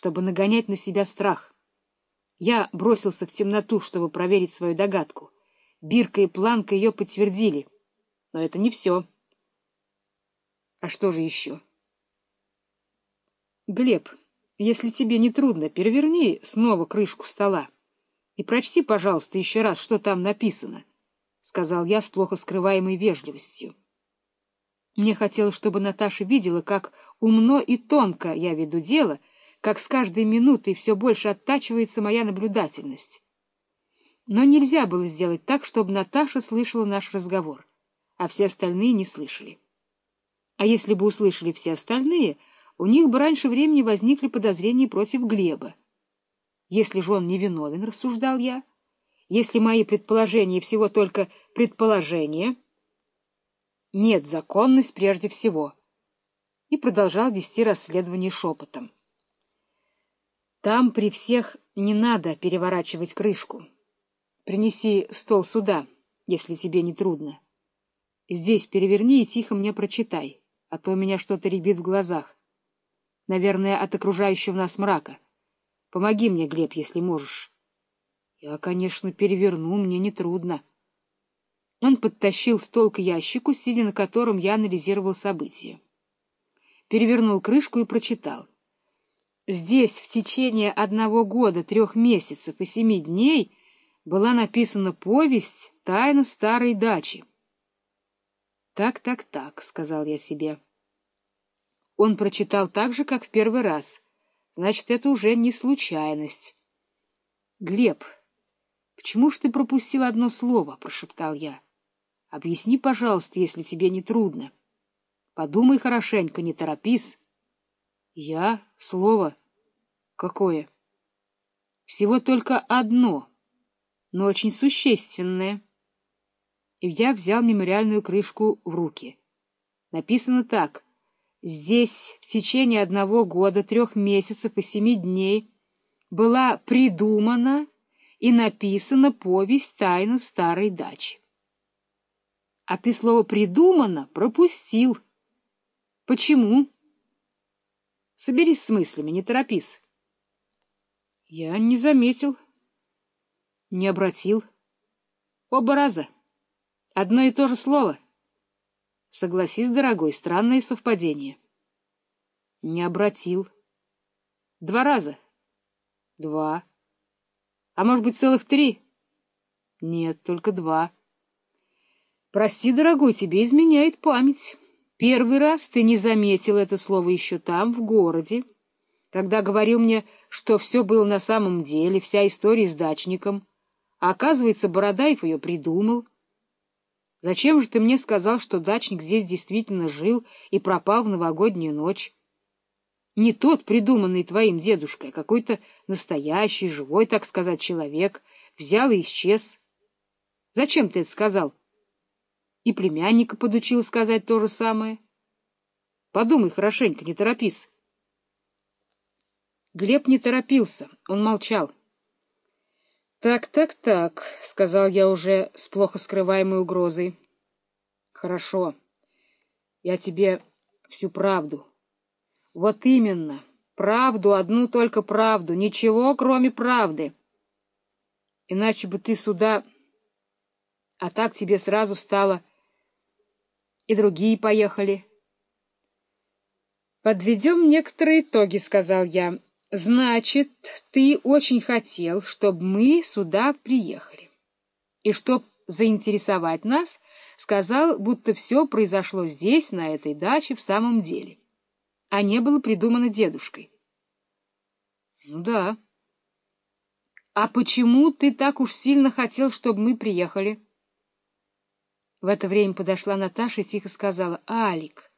чтобы нагонять на себя страх. Я бросился в темноту, чтобы проверить свою догадку. Бирка и Планка ее подтвердили. Но это не все. А что же еще? Глеб, если тебе не трудно, переверни снова крышку стола и прочти, пожалуйста, еще раз, что там написано, — сказал я с плохо скрываемой вежливостью. Мне хотелось, чтобы Наташа видела, как умно и тонко я веду дело, как с каждой минутой все больше оттачивается моя наблюдательность. Но нельзя было сделать так, чтобы Наташа слышала наш разговор, а все остальные не слышали. А если бы услышали все остальные, у них бы раньше времени возникли подозрения против Глеба. Если же он невиновен, рассуждал я, если мои предположения всего только предположения, нет, законность прежде всего. И продолжал вести расследование шепотом. Там при всех не надо переворачивать крышку. Принеси стол сюда, если тебе не трудно. Здесь переверни и тихо мне прочитай, а то меня что-то рябит в глазах. Наверное, от окружающего нас мрака. Помоги мне, Глеб, если можешь. Я, конечно, переверну, мне нетрудно. Он подтащил стол к ящику, сидя на котором я анализировал события. Перевернул крышку и прочитал. Здесь в течение одного года, трех месяцев и семи дней была написана повесть «Тайна старой дачи». «Так, так, так», — сказал я себе. Он прочитал так же, как в первый раз. Значит, это уже не случайность. «Глеб, почему ж ты пропустил одно слово?» — прошептал я. «Объясни, пожалуйста, если тебе не трудно. Подумай хорошенько, не торопись». «Я? Слово? Какое?» «Всего только одно, но очень существенное». И я взял мемориальную крышку в руки. Написано так — Здесь в течение одного года, трех месяцев и семи дней была придумана и написана повесть «Тайна старой дачи». А ты слово «придумано» пропустил. Почему? Соберись с мыслями, не торопись. Я не заметил, не обратил. Оба раза. Одно и то же слово — Согласись, дорогой, странное совпадение. Не обратил. Два раза? Два. А может быть, целых три? Нет, только два. Прости, дорогой, тебе изменяет память. Первый раз ты не заметил это слово еще там, в городе, когда говорил мне, что все было на самом деле, вся история с дачником. А оказывается, Бородаев ее придумал. Зачем же ты мне сказал, что дачник здесь действительно жил и пропал в новогоднюю ночь? Не тот, придуманный твоим дедушкой, а какой-то настоящий, живой, так сказать, человек, взял и исчез. Зачем ты это сказал? И племянника подучил сказать то же самое. Подумай хорошенько, не торопись. Глеб не торопился, он молчал. «Так, так, так», — сказал я уже с плохо скрываемой угрозой. «Хорошо. Я тебе всю правду. Вот именно. Правду, одну только правду. Ничего, кроме правды. Иначе бы ты сюда... А так тебе сразу стало... И другие поехали». «Подведем некоторые итоги», — сказал я. Значит, ты очень хотел, чтобы мы сюда приехали. И чтоб заинтересовать нас, сказал, будто все произошло здесь, на этой даче, в самом деле, а не было придумано дедушкой. Ну да. А почему ты так уж сильно хотел, чтобы мы приехали? В это время подошла Наташа и тихо сказала, «Алик,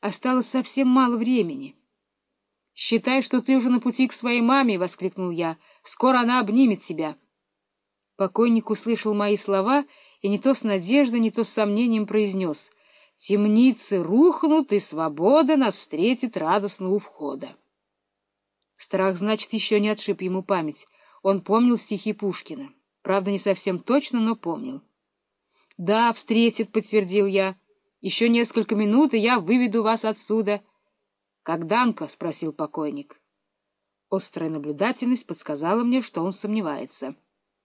осталось совсем мало времени». «Считай, что ты уже на пути к своей маме!» — воскликнул я. «Скоро она обнимет тебя!» Покойник услышал мои слова и не то с надеждой, не то с сомнением произнес. «Темницы рухнут, и свобода нас встретит радостно у входа!» Страх, значит, еще не отшиб ему память. Он помнил стихи Пушкина. Правда, не совсем точно, но помнил. «Да, встретит», — подтвердил я. «Еще несколько минут, и я выведу вас отсюда». — Как Данка? — спросил покойник. Острая наблюдательность подсказала мне, что он сомневается.